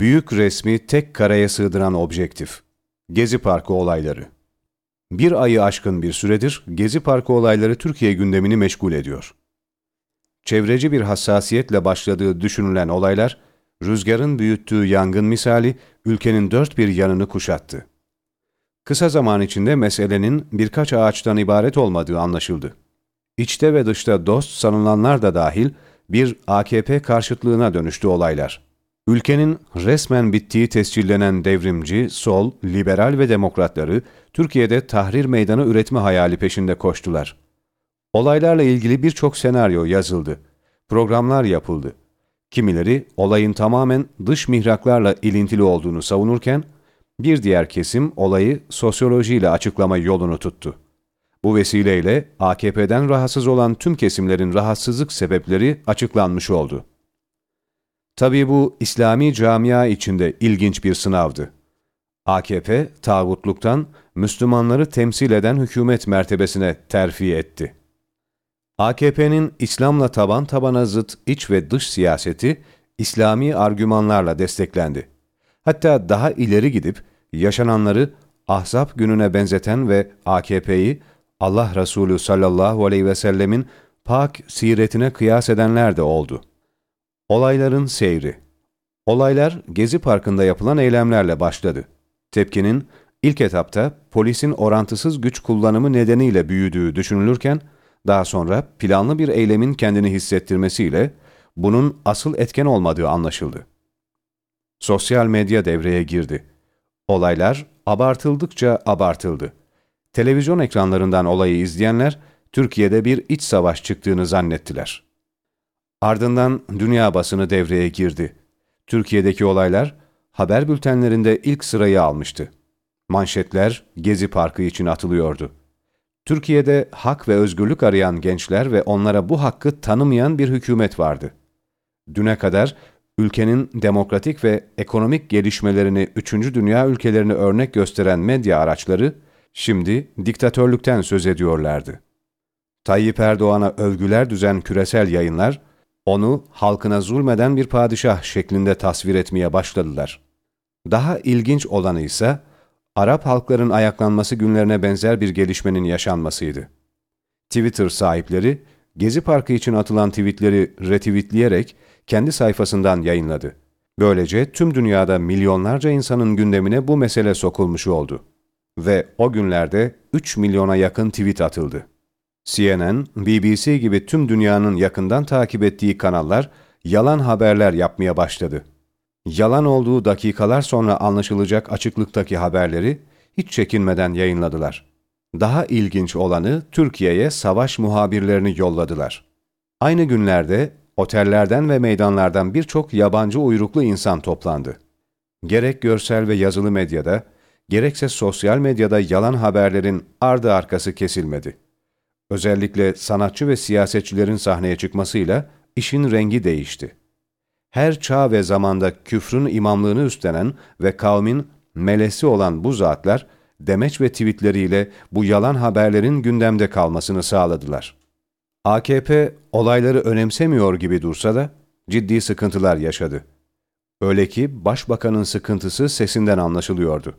Büyük resmi tek kareye sığdıran objektif. Gezi Parkı olayları. Bir ayı aşkın bir süredir Gezi Parkı olayları Türkiye gündemini meşgul ediyor. Çevreci bir hassasiyetle başladığı düşünülen olaylar, rüzgarın büyüttüğü yangın misali ülkenin dört bir yanını kuşattı. Kısa zaman içinde meselenin birkaç ağaçtan ibaret olmadığı anlaşıldı. İçte ve dışta dost sanılanlar da dahil bir AKP karşıtlığına dönüştü olaylar. Ülkenin resmen bittiği tescillenen devrimci, sol, liberal ve demokratları Türkiye'de tahrir meydanı üretme hayali peşinde koştular. Olaylarla ilgili birçok senaryo yazıldı. Programlar yapıldı. Kimileri olayın tamamen dış mihraklarla ilintili olduğunu savunurken, bir diğer kesim olayı sosyolojiyle açıklama yolunu tuttu. Bu vesileyle AKP'den rahatsız olan tüm kesimlerin rahatsızlık sebepleri açıklanmış oldu. Tabii bu İslami camia içinde ilginç bir sınavdı. AKP, tağutluktan Müslümanları temsil eden hükümet mertebesine terfi etti. AKP'nin İslam'la taban tabana zıt iç ve dış siyaseti İslami argümanlarla desteklendi. Hatta daha ileri gidip yaşananları Ahzab gününe benzeten ve AKP'yi Allah Resulü sallallahu aleyhi ve sellemin pak siretine kıyas edenler de oldu. Olayların seyri Olaylar Gezi Parkı'nda yapılan eylemlerle başladı. Tepkinin ilk etapta polisin orantısız güç kullanımı nedeniyle büyüdüğü düşünülürken, daha sonra planlı bir eylemin kendini hissettirmesiyle bunun asıl etken olmadığı anlaşıldı. Sosyal medya devreye girdi. Olaylar abartıldıkça abartıldı. Televizyon ekranlarından olayı izleyenler, Türkiye'de bir iç savaş çıktığını zannettiler. Ardından dünya basını devreye girdi. Türkiye'deki olaylar haber bültenlerinde ilk sırayı almıştı. Manşetler Gezi Parkı için atılıyordu. Türkiye'de hak ve özgürlük arayan gençler ve onlara bu hakkı tanımayan bir hükümet vardı. Düne kadar ülkenin demokratik ve ekonomik gelişmelerini üçüncü dünya ülkelerini örnek gösteren medya araçları, şimdi diktatörlükten söz ediyorlardı. Tayyip Erdoğan'a övgüler düzen küresel yayınlar, onu halkına zulmeden bir padişah şeklinde tasvir etmeye başladılar. Daha ilginç olanı ise, Arap halkların ayaklanması günlerine benzer bir gelişmenin yaşanmasıydı. Twitter sahipleri, Gezi Parkı için atılan tweetleri retweetleyerek kendi sayfasından yayınladı. Böylece tüm dünyada milyonlarca insanın gündemine bu mesele sokulmuş oldu. Ve o günlerde 3 milyona yakın tweet atıldı. CNN, BBC gibi tüm dünyanın yakından takip ettiği kanallar yalan haberler yapmaya başladı. Yalan olduğu dakikalar sonra anlaşılacak açıklıktaki haberleri hiç çekinmeden yayınladılar. Daha ilginç olanı Türkiye'ye savaş muhabirlerini yolladılar. Aynı günlerde otellerden ve meydanlardan birçok yabancı uyruklu insan toplandı. Gerek görsel ve yazılı medyada, gerekse sosyal medyada yalan haberlerin ardı arkası kesilmedi. Özellikle sanatçı ve siyasetçilerin sahneye çıkmasıyla işin rengi değişti. Her çağ ve zamanda küfrün imamlığını üstlenen ve kavmin melesi olan bu zatlar, demeç ve tweetleriyle bu yalan haberlerin gündemde kalmasını sağladılar. AKP olayları önemsemiyor gibi dursa da ciddi sıkıntılar yaşadı. Öyle ki başbakanın sıkıntısı sesinden anlaşılıyordu.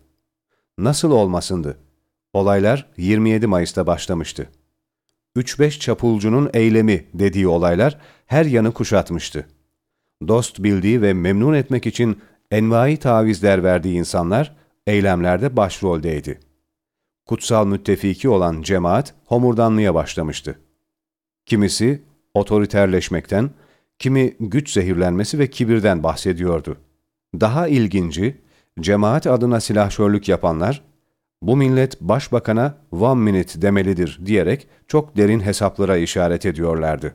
Nasıl olmasındı? Olaylar 27 Mayıs'ta başlamıştı. 3-5 çapulcunun eylemi dediği olaylar her yanı kuşatmıştı. Dost bildiği ve memnun etmek için envai tavizler verdiği insanlar eylemlerde başroldeydi. Kutsal müttefiki olan cemaat homurdanmaya başlamıştı. Kimisi otoriterleşmekten, kimi güç zehirlenmesi ve kibirden bahsediyordu. Daha ilginci, cemaat adına silahşörlük yapanlar, bu millet başbakana one minute demelidir diyerek çok derin hesaplara işaret ediyorlardı.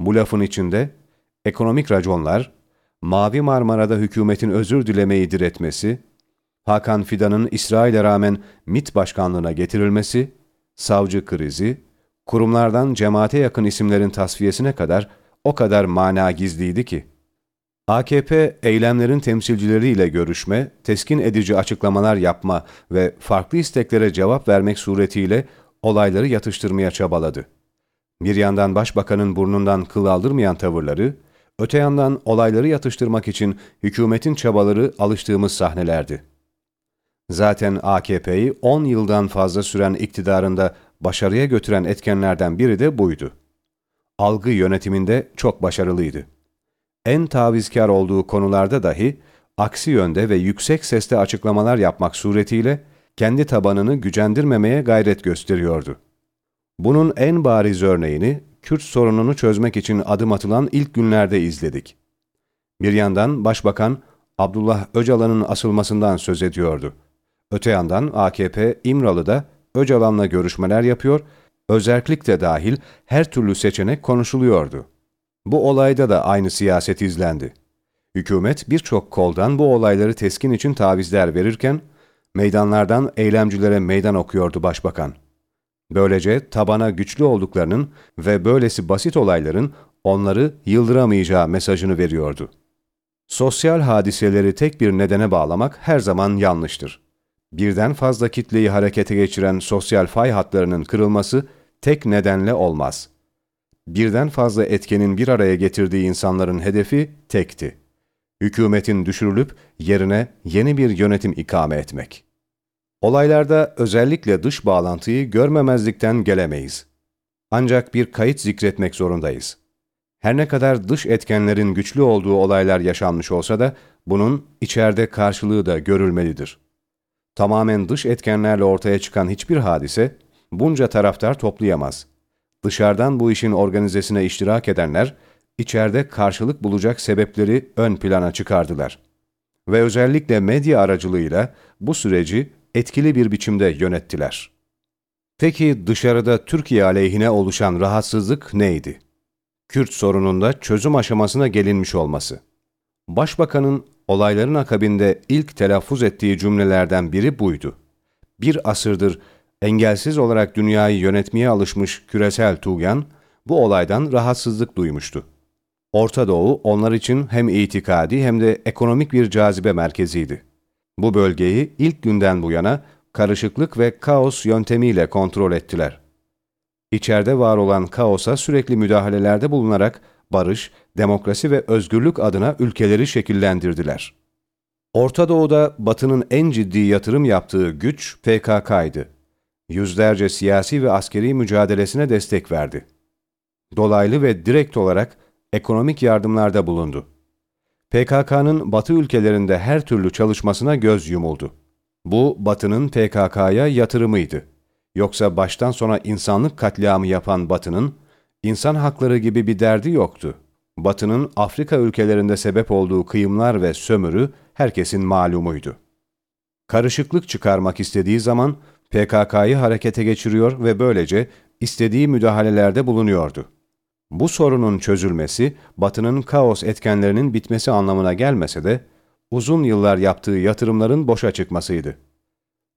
Bu lafın içinde ekonomik raconlar, Mavi Marmara'da hükümetin özür dilemeyi diretmesi, Hakan Fidan'ın İsrail'e rağmen MİT başkanlığına getirilmesi, savcı krizi, kurumlardan cemaate yakın isimlerin tasfiyesine kadar o kadar mana gizliydi ki. AKP eylemlerin temsilcileriyle görüşme, teskin edici açıklamalar yapma ve farklı isteklere cevap vermek suretiyle olayları yatıştırmaya çabaladı. Bir yandan başbakanın burnundan kıl aldırmayan tavırları, Öte yandan olayları yatıştırmak için hükümetin çabaları alıştığımız sahnelerdi. Zaten AKP'yi 10 yıldan fazla süren iktidarında başarıya götüren etkenlerden biri de buydu. Algı yönetiminde çok başarılıydı. En tavizkar olduğu konularda dahi aksi yönde ve yüksek sesle açıklamalar yapmak suretiyle kendi tabanını gücendirmemeye gayret gösteriyordu. Bunun en bariz örneğini Kürt sorununu çözmek için adım atılan ilk günlerde izledik. Bir yandan Başbakan Abdullah Öcalan'ın asılmasından söz ediyordu. Öte yandan AKP İmralı'da Öcalan'la görüşmeler yapıyor, özerklik de dahil her türlü seçenek konuşuluyordu. Bu olayda da aynı siyaset izlendi. Hükümet birçok koldan bu olayları teskin için tavizler verirken, meydanlardan eylemcilere meydan okuyordu başbakan. Böylece tabana güçlü olduklarının ve böylesi basit olayların onları yıldıramayacağı mesajını veriyordu. Sosyal hadiseleri tek bir nedene bağlamak her zaman yanlıştır. Birden fazla kitleyi harekete geçiren sosyal fay hatlarının kırılması tek nedenle olmaz. Birden fazla etkenin bir araya getirdiği insanların hedefi tekti. Hükümetin düşürülüp yerine yeni bir yönetim ikame etmek. Olaylarda özellikle dış bağlantıyı görmemezlikten gelemeyiz. Ancak bir kayıt zikretmek zorundayız. Her ne kadar dış etkenlerin güçlü olduğu olaylar yaşanmış olsa da bunun içeride karşılığı da görülmelidir. Tamamen dış etkenlerle ortaya çıkan hiçbir hadise bunca taraftar toplayamaz. Dışarıdan bu işin organizesine iştirak edenler içeride karşılık bulacak sebepleri ön plana çıkardılar. Ve özellikle medya aracılığıyla bu süreci etkili bir biçimde yönettiler. Peki dışarıda Türkiye aleyhine oluşan rahatsızlık neydi? Kürt sorununda çözüm aşamasına gelinmiş olması. Başbakanın olayların akabinde ilk telaffuz ettiği cümlelerden biri buydu. Bir asırdır engelsiz olarak dünyayı yönetmeye alışmış küresel Tuğyan, bu olaydan rahatsızlık duymuştu. Orta Doğu onlar için hem itikadi hem de ekonomik bir cazibe merkeziydi. Bu bölgeyi ilk günden bu yana karışıklık ve kaos yöntemiyle kontrol ettiler. İçeride var olan kaosa sürekli müdahalelerde bulunarak barış, demokrasi ve özgürlük adına ülkeleri şekillendirdiler. Orta Doğu'da Batı'nın en ciddi yatırım yaptığı güç PKK'ydı. Yüzlerce siyasi ve askeri mücadelesine destek verdi. Dolaylı ve direkt olarak ekonomik yardımlarda bulundu. PKK'nın Batı ülkelerinde her türlü çalışmasına göz yumuldu. Bu Batı'nın PKK'ya yatırımıydı. Yoksa baştan sona insanlık katliamı yapan Batı'nın insan hakları gibi bir derdi yoktu. Batı'nın Afrika ülkelerinde sebep olduğu kıyımlar ve sömürü herkesin malumuydu. Karışıklık çıkarmak istediği zaman PKK'yı harekete geçiriyor ve böylece istediği müdahalelerde bulunuyordu. Bu sorunun çözülmesi, Batı'nın kaos etkenlerinin bitmesi anlamına gelmese de, uzun yıllar yaptığı yatırımların boşa çıkmasıydı.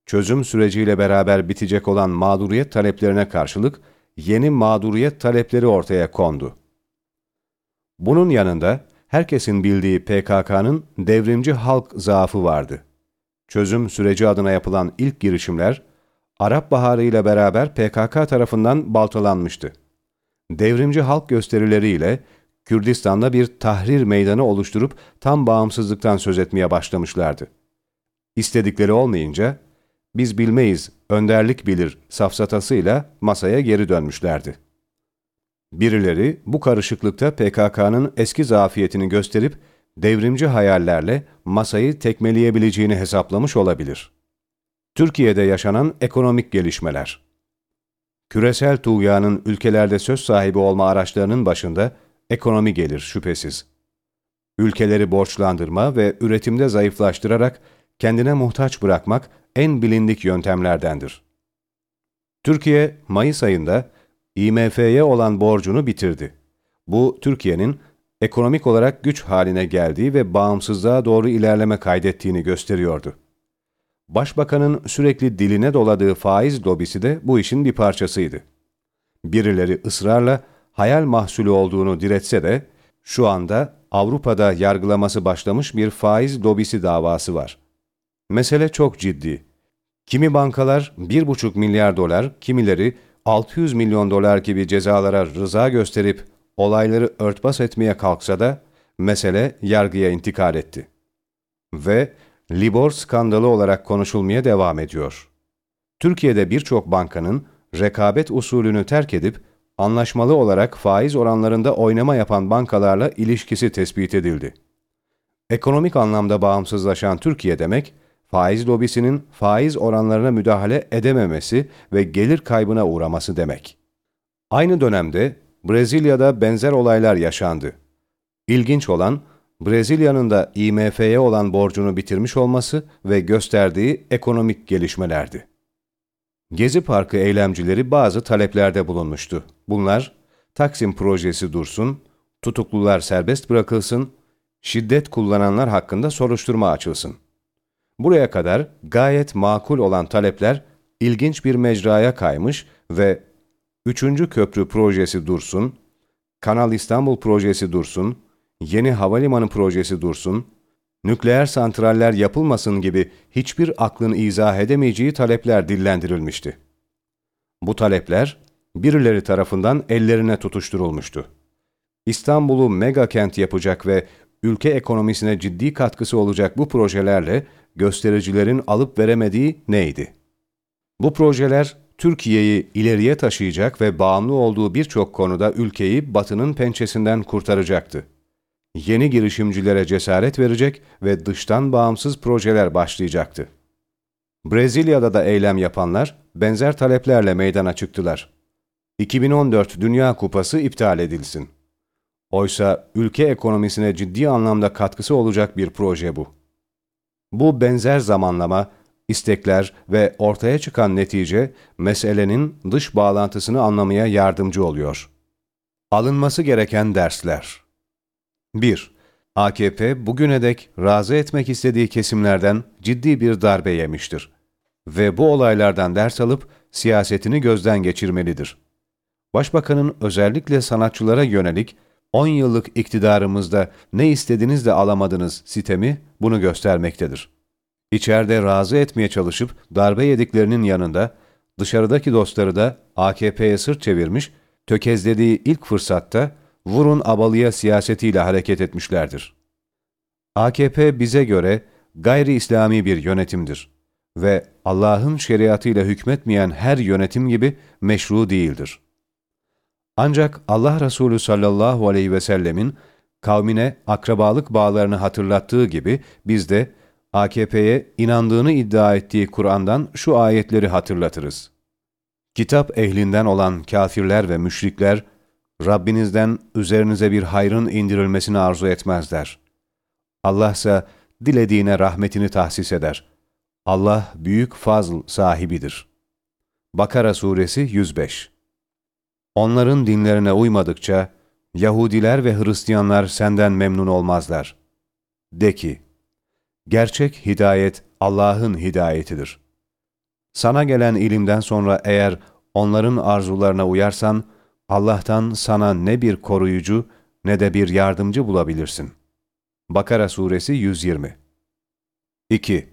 Çözüm süreciyle beraber bitecek olan mağduriyet taleplerine karşılık, yeni mağduriyet talepleri ortaya kondu. Bunun yanında, herkesin bildiği PKK'nın devrimci halk zaafı vardı. Çözüm süreci adına yapılan ilk girişimler, Arap Baharı ile beraber PKK tarafından baltalanmıştı devrimci halk gösterileriyle Kürdistan'da bir tahrir meydanı oluşturup tam bağımsızlıktan söz etmeye başlamışlardı. İstedikleri olmayınca, biz bilmeyiz, önderlik bilir safsatasıyla masaya geri dönmüşlerdi. Birileri bu karışıklıkta PKK'nın eski zafiyetini gösterip devrimci hayallerle masayı tekmeleyebileceğini hesaplamış olabilir. Türkiye'de yaşanan ekonomik gelişmeler Küresel tuğyanın ülkelerde söz sahibi olma araçlarının başında ekonomi gelir şüphesiz. Ülkeleri borçlandırma ve üretimde zayıflaştırarak kendine muhtaç bırakmak en bilindik yöntemlerdendir. Türkiye, Mayıs ayında IMF'ye olan borcunu bitirdi. Bu, Türkiye'nin ekonomik olarak güç haline geldiği ve bağımsızlığa doğru ilerleme kaydettiğini gösteriyordu. Başbakanın sürekli diline doladığı faiz lobisi de bu işin bir parçasıydı. Birileri ısrarla hayal mahsulü olduğunu diretse de şu anda Avrupa'da yargılaması başlamış bir faiz lobisi davası var. Mesele çok ciddi. Kimi bankalar 1,5 milyar dolar, kimileri 600 milyon dolar gibi cezalara rıza gösterip olayları örtbas etmeye kalksa da mesele yargıya intikal etti. Ve Libor skandalı olarak konuşulmaya devam ediyor. Türkiye'de birçok bankanın rekabet usulünü terk edip anlaşmalı olarak faiz oranlarında oynama yapan bankalarla ilişkisi tespit edildi. Ekonomik anlamda bağımsızlaşan Türkiye demek, faiz lobisinin faiz oranlarına müdahale edememesi ve gelir kaybına uğraması demek. Aynı dönemde Brezilya'da benzer olaylar yaşandı. İlginç olan, Brezilya'nın da IMF'ye olan borcunu bitirmiş olması ve gösterdiği ekonomik gelişmelerdi. Gezi Parkı eylemcileri bazı taleplerde bulunmuştu. Bunlar, Taksim projesi dursun, tutuklular serbest bırakılsın, şiddet kullananlar hakkında soruşturma açılsın. Buraya kadar gayet makul olan talepler ilginç bir mecraya kaymış ve 3. köprü projesi dursun, Kanal İstanbul projesi dursun, yeni havalimanı projesi dursun, nükleer santraller yapılmasın gibi hiçbir aklın izah edemeyeceği talepler dillendirilmişti. Bu talepler birileri tarafından ellerine tutuşturulmuştu. İstanbul'u mega kent yapacak ve ülke ekonomisine ciddi katkısı olacak bu projelerle göstericilerin alıp veremediği neydi? Bu projeler Türkiye'yi ileriye taşıyacak ve bağımlı olduğu birçok konuda ülkeyi batının pençesinden kurtaracaktı. Yeni girişimcilere cesaret verecek ve dıştan bağımsız projeler başlayacaktı. Brezilya'da da eylem yapanlar benzer taleplerle meydana çıktılar. 2014 Dünya Kupası iptal edilsin. Oysa ülke ekonomisine ciddi anlamda katkısı olacak bir proje bu. Bu benzer zamanlama, istekler ve ortaya çıkan netice meselenin dış bağlantısını anlamaya yardımcı oluyor. Alınması gereken dersler 1. AKP bugüne dek razı etmek istediği kesimlerden ciddi bir darbe yemiştir. Ve bu olaylardan ders alıp siyasetini gözden geçirmelidir. Başbakanın özellikle sanatçılara yönelik 10 yıllık iktidarımızda ne istediniz de alamadınız sitemi bunu göstermektedir. İçeride razı etmeye çalışıp darbe yediklerinin yanında dışarıdaki dostları da AKP'ye sırt çevirmiş, tökezlediği ilk fırsatta vurun abalıya siyasetiyle hareket etmişlerdir. AKP bize göre gayri İslami bir yönetimdir ve Allah'ın şeriatıyla hükmetmeyen her yönetim gibi meşru değildir. Ancak Allah Resulü sallallahu aleyhi ve sellemin kavmine akrabalık bağlarını hatırlattığı gibi biz de AKP'ye inandığını iddia ettiği Kur'an'dan şu ayetleri hatırlatırız. Kitap ehlinden olan kafirler ve müşrikler, Rabbinizden üzerinize bir hayrın indirilmesini arzu etmezler. Allah ise dilediğine rahmetini tahsis eder. Allah büyük fazl sahibidir. Bakara Suresi 105 Onların dinlerine uymadıkça, Yahudiler ve Hristiyanlar senden memnun olmazlar. De ki, gerçek hidayet Allah'ın hidayetidir. Sana gelen ilimden sonra eğer onların arzularına uyarsan, Allah'tan sana ne bir koruyucu ne de bir yardımcı bulabilirsin. Bakara Suresi 120 2.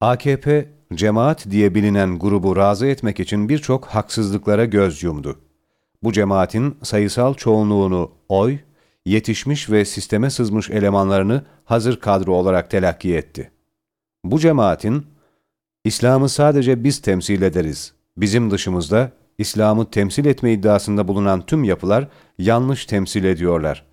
AKP, cemaat diye bilinen grubu razı etmek için birçok haksızlıklara göz yumdu. Bu cemaatin sayısal çoğunluğunu oy, yetişmiş ve sisteme sızmış elemanlarını hazır kadro olarak telakki etti. Bu cemaatin, İslam'ı sadece biz temsil ederiz, bizim dışımızda İslam'ı temsil etme iddiasında bulunan tüm yapılar yanlış temsil ediyorlar.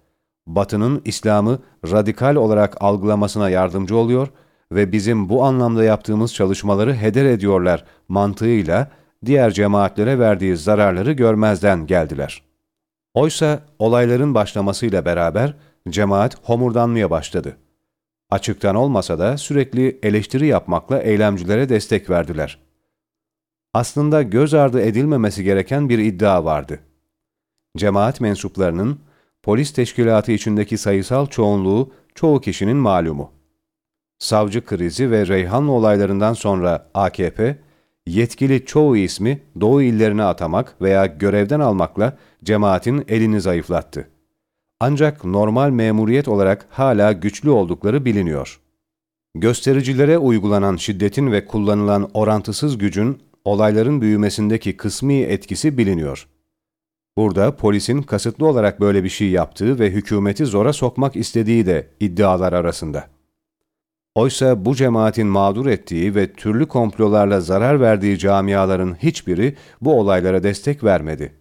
Batı'nın İslam'ı radikal olarak algılamasına yardımcı oluyor ve bizim bu anlamda yaptığımız çalışmaları heder ediyorlar mantığıyla diğer cemaatlere verdiği zararları görmezden geldiler. Oysa olayların başlamasıyla beraber cemaat homurdanmaya başladı. Açıktan olmasa da sürekli eleştiri yapmakla eylemcilere destek verdiler aslında göz ardı edilmemesi gereken bir iddia vardı. Cemaat mensuplarının polis teşkilatı içindeki sayısal çoğunluğu çoğu kişinin malumu. Savcı krizi ve Reyhanlı olaylarından sonra AKP, yetkili çoğu ismi Doğu illerine atamak veya görevden almakla cemaatin elini zayıflattı. Ancak normal memuriyet olarak hala güçlü oldukları biliniyor. Göstericilere uygulanan şiddetin ve kullanılan orantısız gücün olayların büyümesindeki kısmi etkisi biliniyor. Burada polisin kasıtlı olarak böyle bir şey yaptığı ve hükümeti zora sokmak istediği de iddialar arasında. Oysa bu cemaatin mağdur ettiği ve türlü komplolarla zarar verdiği camiaların hiçbiri bu olaylara destek vermedi.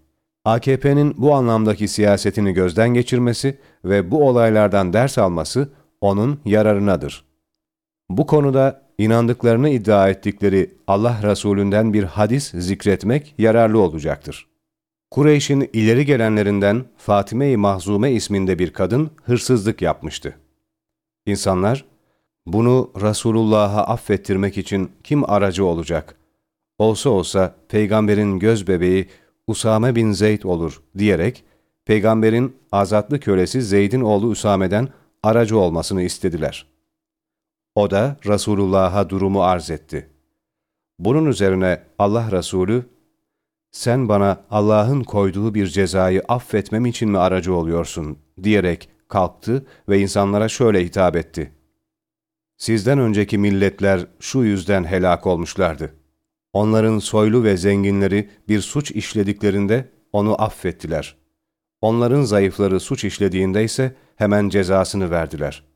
AKP'nin bu anlamdaki siyasetini gözden geçirmesi ve bu olaylardan ders alması onun yararınadır. Bu konuda inandıklarını iddia ettikleri Allah Resulünden bir hadis zikretmek yararlı olacaktır. Kureyş'in ileri gelenlerinden Fatime-i Mahzume isminde bir kadın hırsızlık yapmıştı. İnsanlar, bunu Resulullah'a affettirmek için kim aracı olacak? Olsa olsa peygamberin göz bebeği Usame bin Zeyd olur diyerek, peygamberin azatlı kölesi Zeyd'in oğlu Usame'den aracı olmasını istediler. O da Resulullah'a durumu arz etti. Bunun üzerine Allah Resulü, sen bana Allah'ın koyduğu bir cezayı affetmem için mi aracı oluyorsun diyerek kalktı ve insanlara şöyle hitap etti. Sizden önceki milletler şu yüzden helak olmuşlardı. Onların soylu ve zenginleri bir suç işlediklerinde onu affettiler. Onların zayıfları suç işlediğinde ise hemen cezasını verdiler.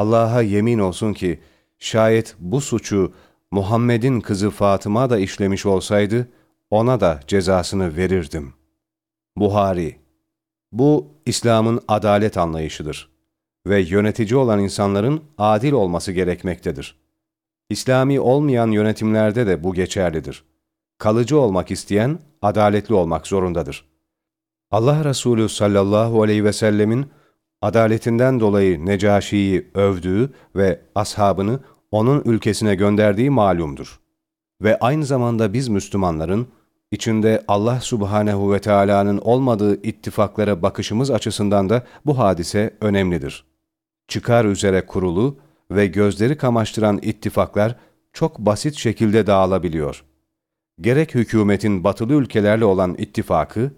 Allah'a yemin olsun ki şayet bu suçu Muhammed'in kızı Fatıma da işlemiş olsaydı, ona da cezasını verirdim. Buhari Bu, İslam'ın adalet anlayışıdır ve yönetici olan insanların adil olması gerekmektedir. İslami olmayan yönetimlerde de bu geçerlidir. Kalıcı olmak isteyen, adaletli olmak zorundadır. Allah Resulü sallallahu aleyhi ve sellemin adaletinden dolayı Necaşi'yi övdüğü ve ashabını onun ülkesine gönderdiği malumdur. Ve aynı zamanda biz Müslümanların, içinde Allah subhanehu ve Teala'nın olmadığı ittifaklara bakışımız açısından da bu hadise önemlidir. Çıkar üzere kurulu ve gözleri kamaştıran ittifaklar çok basit şekilde dağılabiliyor. Gerek hükümetin batılı ülkelerle olan ittifakı,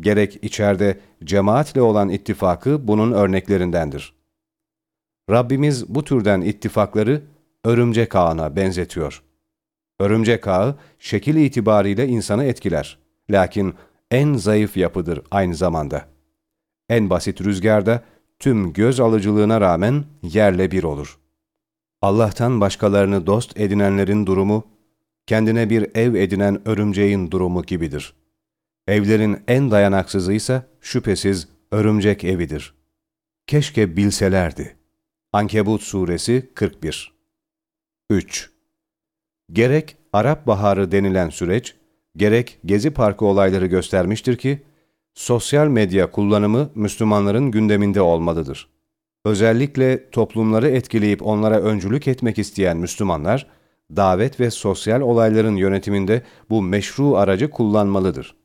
gerek içeride cemaatle olan ittifakı bunun örneklerindendir. Rabbimiz bu türden ittifakları örümcek ağına benzetiyor. Örümcek ağı şekil itibariyle insanı etkiler. Lakin en zayıf yapıdır aynı zamanda. En basit rüzgarda tüm göz alıcılığına rağmen yerle bir olur. Allah'tan başkalarını dost edinenlerin durumu, kendine bir ev edinen örümceğin durumu gibidir. Evlerin en dayanaksızı ise şüphesiz örümcek evidir. Keşke bilselerdi. Ankebut Suresi 41 3. Gerek Arap Baharı denilen süreç, gerek Gezi Parkı olayları göstermiştir ki, sosyal medya kullanımı Müslümanların gündeminde olmalıdır. Özellikle toplumları etkileyip onlara öncülük etmek isteyen Müslümanlar, davet ve sosyal olayların yönetiminde bu meşru aracı kullanmalıdır.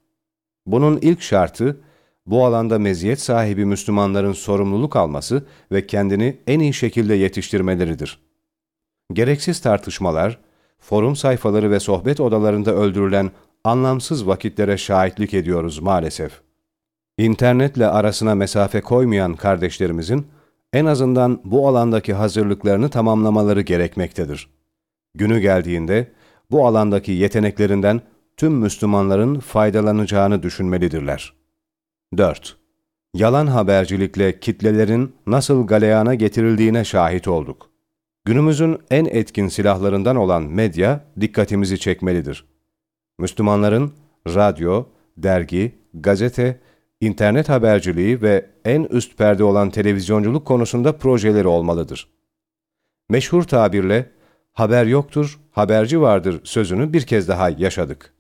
Bunun ilk şartı, bu alanda meziyet sahibi Müslümanların sorumluluk alması ve kendini en iyi şekilde yetiştirmeleridir. Gereksiz tartışmalar, forum sayfaları ve sohbet odalarında öldürülen anlamsız vakitlere şahitlik ediyoruz maalesef. İnternetle arasına mesafe koymayan kardeşlerimizin, en azından bu alandaki hazırlıklarını tamamlamaları gerekmektedir. Günü geldiğinde bu alandaki yeteneklerinden tüm Müslümanların faydalanacağını düşünmelidirler. 4. Yalan habercilikle kitlelerin nasıl galeyana getirildiğine şahit olduk. Günümüzün en etkin silahlarından olan medya dikkatimizi çekmelidir. Müslümanların radyo, dergi, gazete, internet haberciliği ve en üst perde olan televizyonculuk konusunda projeleri olmalıdır. Meşhur tabirle haber yoktur, haberci vardır sözünü bir kez daha yaşadık.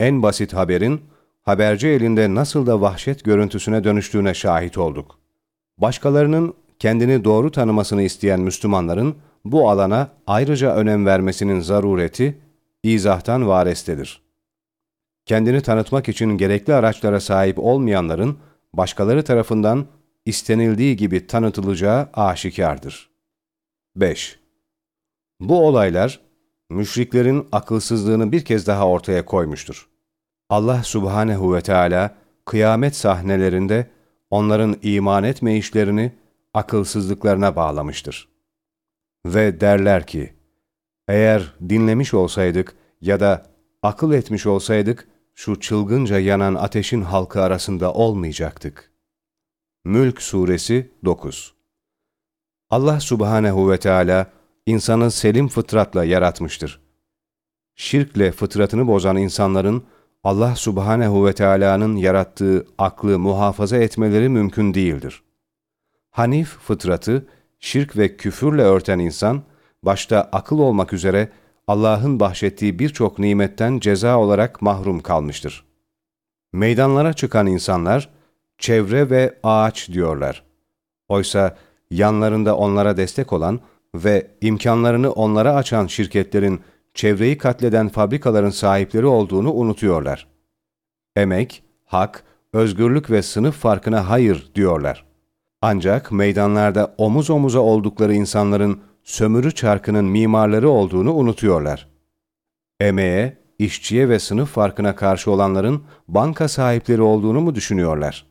En basit haberin haberci elinde nasıl da vahşet görüntüsüne dönüştüğüne şahit olduk. Başkalarının kendini doğru tanımasını isteyen Müslümanların bu alana ayrıca önem vermesinin zarureti izahtan varestedir. Kendini tanıtmak için gerekli araçlara sahip olmayanların başkaları tarafından istenildiği gibi tanıtılacağı aşikardır. 5. Bu olaylar, müşriklerin akılsızlığını bir kez daha ortaya koymuştur. Allah subhanehu ve Teala kıyamet sahnelerinde onların iman etme işlerini akılsızlıklarına bağlamıştır. Ve derler ki, eğer dinlemiş olsaydık ya da akıl etmiş olsaydık, şu çılgınca yanan ateşin halkı arasında olmayacaktık. Mülk Suresi 9 Allah Subhanehu ve Teala insanı selim fıtratla yaratmıştır. Şirkle fıtratını bozan insanların Allah Subhanehu ve Teala'nın yarattığı aklı muhafaza etmeleri mümkün değildir. Hanif fıtratı, şirk ve küfürle örten insan, başta akıl olmak üzere Allah'ın bahşettiği birçok nimetten ceza olarak mahrum kalmıştır. Meydanlara çıkan insanlar, çevre ve ağaç diyorlar. Oysa yanlarında onlara destek olan ve imkanlarını onlara açan şirketlerin çevreyi katleden fabrikaların sahipleri olduğunu unutuyorlar. Emek, hak, özgürlük ve sınıf farkına hayır diyorlar. Ancak meydanlarda omuz omuza oldukları insanların sömürü çarkının mimarları olduğunu unutuyorlar. Emeğe, işçiye ve sınıf farkına karşı olanların banka sahipleri olduğunu mu düşünüyorlar?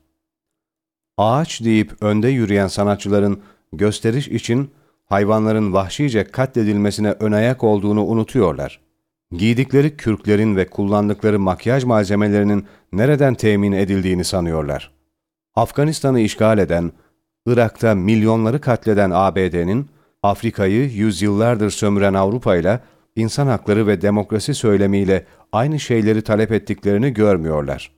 Ağaç deyip önde yürüyen sanatçıların gösteriş için hayvanların vahşice katledilmesine önayak olduğunu unutuyorlar. Giydikleri kürklerin ve kullandıkları makyaj malzemelerinin nereden temin edildiğini sanıyorlar. Afganistan'ı işgal eden, Irak'ta milyonları katleden ABD'nin, Afrika'yı yüzyıllardır sömüren Avrupa ile insan hakları ve demokrasi söylemiyle aynı şeyleri talep ettiklerini görmüyorlar.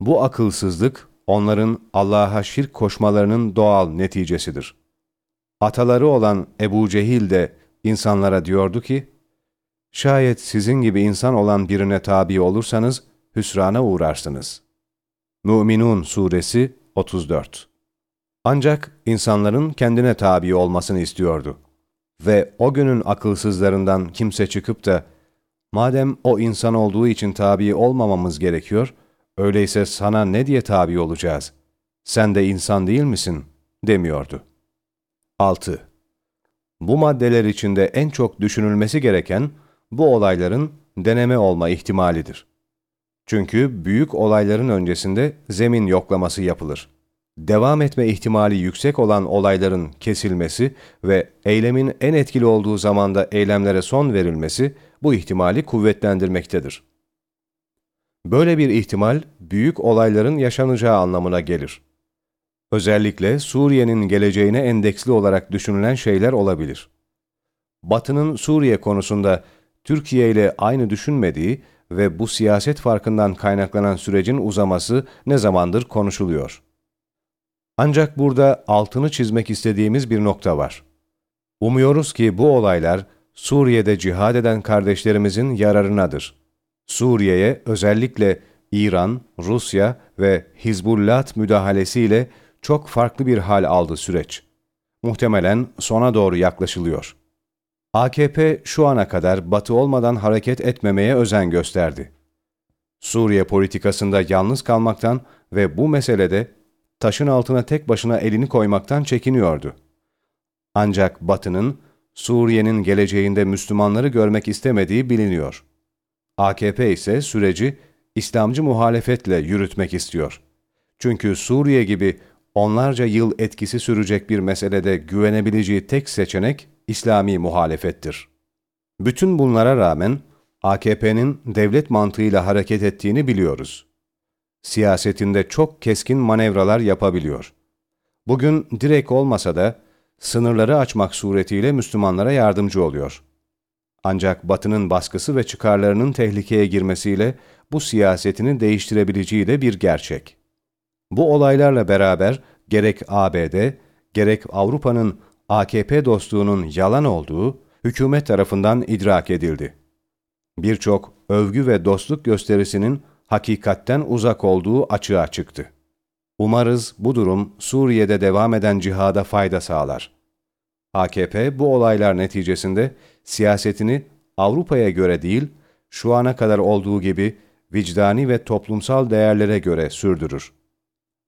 Bu akılsızlık, onların Allah'a şirk koşmalarının doğal neticesidir. Ataları olan Ebu Cehil de insanlara diyordu ki, Şayet sizin gibi insan olan birine tabi olursanız hüsrana uğrarsınız. Mü'minun Suresi 34 Ancak insanların kendine tabi olmasını istiyordu. Ve o günün akılsızlarından kimse çıkıp da, madem o insan olduğu için tabi olmamamız gerekiyor, öyleyse sana ne diye tabi olacağız? Sen de insan değil misin? demiyordu. 6. Bu maddeler içinde en çok düşünülmesi gereken, bu olayların deneme olma ihtimalidir. Çünkü büyük olayların öncesinde zemin yoklaması yapılır. Devam etme ihtimali yüksek olan olayların kesilmesi ve eylemin en etkili olduğu zamanda eylemlere son verilmesi bu ihtimali kuvvetlendirmektedir. Böyle bir ihtimal büyük olayların yaşanacağı anlamına gelir. Özellikle Suriye'nin geleceğine endeksli olarak düşünülen şeyler olabilir. Batı'nın Suriye konusunda Türkiye ile aynı düşünmediği ve bu siyaset farkından kaynaklanan sürecin uzaması ne zamandır konuşuluyor. Ancak burada altını çizmek istediğimiz bir nokta var. Umuyoruz ki bu olaylar Suriye'de cihad eden kardeşlerimizin yararınadır. Suriye'ye özellikle İran, Rusya ve Hizbullah müdahalesiyle çok farklı bir hal aldı süreç. Muhtemelen sona doğru yaklaşılıyor. AKP şu ana kadar Batı olmadan hareket etmemeye özen gösterdi. Suriye politikasında yalnız kalmaktan ve bu meselede taşın altına tek başına elini koymaktan çekiniyordu. Ancak Batı'nın Suriye'nin geleceğinde Müslümanları görmek istemediği biliniyor. AKP ise süreci İslamcı muhalefetle yürütmek istiyor. Çünkü Suriye gibi onlarca yıl etkisi sürecek bir meselede güvenebileceği tek seçenek İslami muhalefettir. Bütün bunlara rağmen AKP'nin devlet mantığıyla hareket ettiğini biliyoruz. Siyasetinde çok keskin manevralar yapabiliyor. Bugün direkt olmasa da sınırları açmak suretiyle Müslümanlara yardımcı oluyor. Ancak Batı'nın baskısı ve çıkarlarının tehlikeye girmesiyle bu siyasetini değiştirebileceği de bir gerçek. Bu olaylarla beraber gerek ABD, gerek Avrupa'nın AKP dostluğunun yalan olduğu hükümet tarafından idrak edildi. Birçok övgü ve dostluk gösterisinin hakikatten uzak olduğu açığa çıktı. Umarız bu durum Suriye'de devam eden cihada fayda sağlar. AKP bu olaylar neticesinde siyasetini Avrupa'ya göre değil, şu ana kadar olduğu gibi vicdani ve toplumsal değerlere göre sürdürür.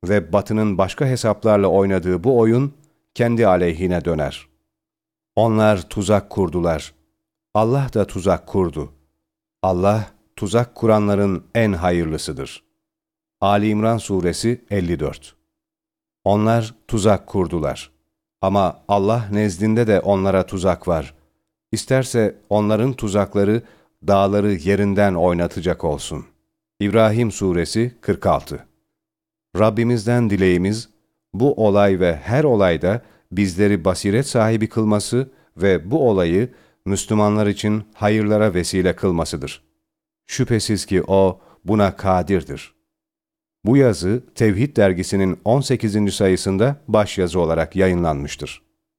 Ve Batı'nın başka hesaplarla oynadığı bu oyun kendi aleyhine döner. Onlar tuzak kurdular. Allah da tuzak kurdu. Allah, tuzak kuranların en hayırlısıdır. Ali İmran Suresi 54 Onlar tuzak kurdular. Ama Allah nezdinde de onlara tuzak var. İsterse onların tuzakları dağları yerinden oynatacak olsun. İbrahim Suresi 46 Rabbimizden dileğimiz, bu olay ve her olayda bizleri basiret sahibi kılması ve bu olayı Müslümanlar için hayırlara vesile kılmasıdır. Şüphesiz ki O buna kadirdir. Bu yazı Tevhid dergisinin 18. sayısında başyazı olarak yayınlanmıştır.